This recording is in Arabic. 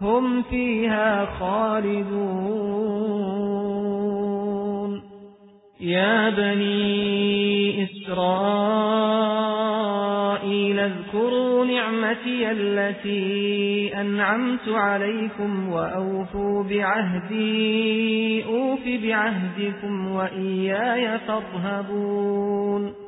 هم فيها خالدون. يا بني إسرائيل اذكروا نعمتي التي أنعمت عليكم وأوفوا بعهدي أوف بعهدكم وإياي فارهبون.